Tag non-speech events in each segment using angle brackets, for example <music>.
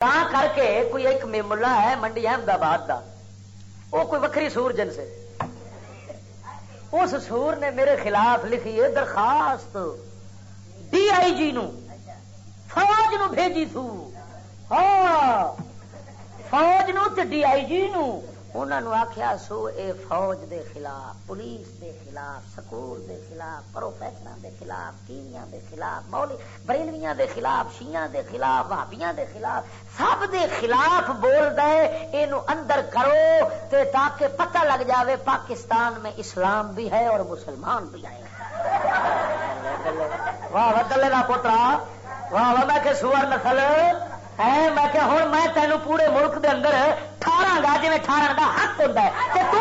تا کر کے کوئی ایک ملا ہے منڈی احمدآباد دا وہ کوئی وکری سور جن سے اس سور نے میرے خلاف لکھی ہے درخواست ڈی آئی جی نو فوج نو بھیجی تھو ہاں فوج نو تے ڈی آئی جی نو انہوں آخیا سو اے فوج دے خلاف، پولیس دے خلاف، سکول دے خلاف پروفیسر دے خلاف کیمیاں دے خلاف مولی بریلویاں دے خلاف شیاں دے خلاف بھابیاں دے خلاف، سب دے خلاف بول دے اینو اندر کرو تے تاکہ پتہ لگ جاوے پاکستان میں اسلام بھی ہے اور مسلمان بھی ہے۔ واہ واہ، دلے دا پوترا، واہ واہ، میں کہ سور نسل ہے میں کہ ہوں میں تینوں پورے ملک دے اندر ٹھارا گا جی ٹھارن کا حق ہوتا ہے تے تو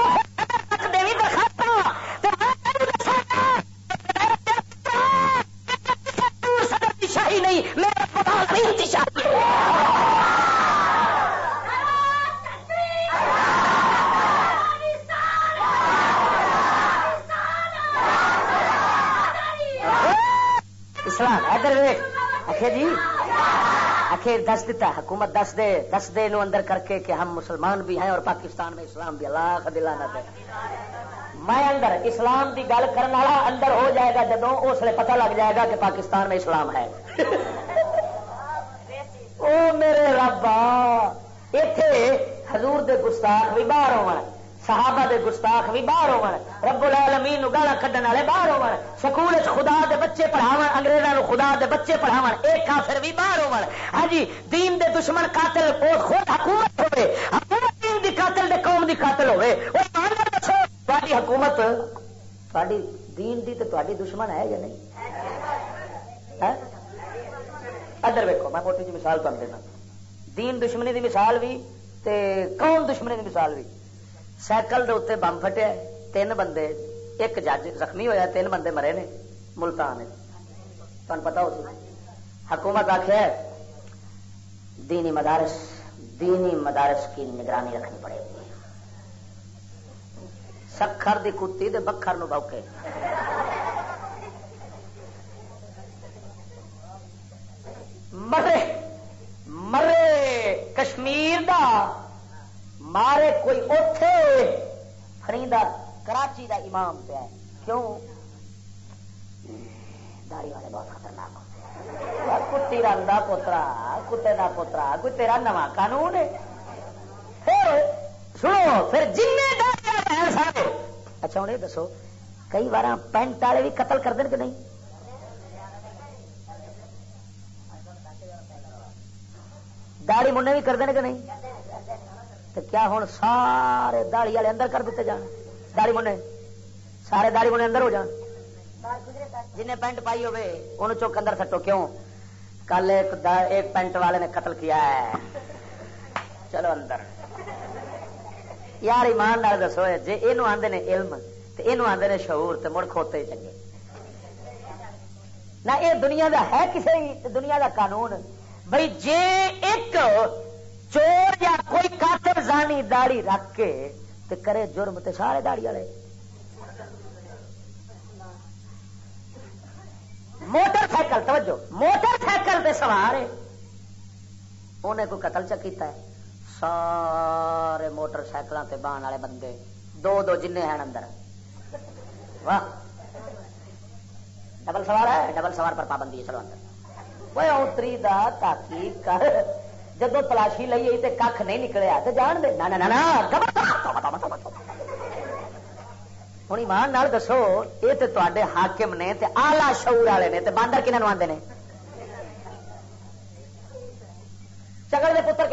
بھی شاہی نہیں میرا خدا نہیں شاہی اسلام ادھر آخر جی آخر دس دیتا حکومت دس دے دس دے نو اندر کر کے کہ ہم مسلمان بھی ہیں اور پاکستان میں اسلام بھی اللہ دلانا دے۔ میں اندر اسلام دی گل کرنے والا اندر ہو جائے گا جدو اس لیے پتہ لگ جائے گا کہ پاکستان میں اسلام ہے۔ <laughs> او میرے ربا اتے حضور دے گستاخ بھی باہر ہو صحابہ دے گستاخ بھی باہر ہو رب العالمین گالا کھڈن والے باہر ہو سکول خدا دے بچے پڑھاو انگریزوں نو خدا دے بچے پڑھاو ایک کافر بھی باہر ہو ہاں جی دین دے دشمن قاتل وہ خود حکومت ہوے حکومت دین دی قاتل دے قوم دی قاتل ہوے وہ ایماندار دسو تاری حکومت تاری دین دی تے تاری دشمن ہے یا نہیں؟ ہے ادھر ویکو میں موٹی جی مثال تمہیں دینا۔ دین دشمنی دی مثال بھی تے قوم دشمنی دی مثال بھی سائیکل دے اتنے بم فٹیا تین بندے، ایک جج زخمی ہویا، تین بندے مرے نے، ملتان تمہیں پتا ہو حکومت آخیا دینی مدارس دینی مدارس کی نگرانی رکھنی پڑے گی۔ سکھر دی کتی دے بکھر نو بوکے مرے مرے کشمیر دا مارے کوئی اتے فریدا کراچی دا امام پہ ہے کیوں؟ داری والے بہت خطرناک ہوتے کتی رنگ دا پوترا، کتے دا پوترا، کوئی تیرا نواں قانون ہے؟ پھر سنو، پھر جن سارے۔ اچھا ہوں یہ دسو، کئی بار پینٹ والے بھی قتل کر دیں کہ نہیں؟ داڑی منڈے بھی کرتے ہیں کہ نہیں؟ تو کیا ہوں سارے داڑی والے اندر کر دیتے جان؟ داڑی منڈے سارے داڑی منڈے اندر ہو جان۔ جنہیں پینٹ پائی ہوے ان چوک اندر سٹو، کیوں؟ کل ایک ایک پینٹ والے نے قتل کیا ہے۔ چلو اندر۔ یار، ایمان نال دسو جی یہ آدھے نے علم تو یہ آدھے نے شعور تو مڑ کھوتے چنگے۔ نہ یہ دنیا دا ہے کسی دنیا دا قانون۔ بھائی جے ایک چور یا کوئی کاتر زانی داڑی رکھ کے تے کرے جرم تے سارے داڑی والے۔ موٹر سائیکل، توجہ، موٹر سائیکل تے سوار ہے۔ انہیں کوئی قتل چکیتا ہے؟ سارے موٹر سائیکل تے بان والے بندے، دو دو جن ہیں اندر۔ واہ۔ ڈبل سوار ہے، ڈبل سوار پر پابندی ہے، چلو اندر۔ وہ اتری دا تاکی کر۔ جب تلاشی لئی تو کھ نہیں نکلیا تو جان دے ہوں ایمان نال دسو یہ تو تے حاکم نے تے آلہ شعور والے نے تے باندر کنہوں آتے ہیں چکر کے پتر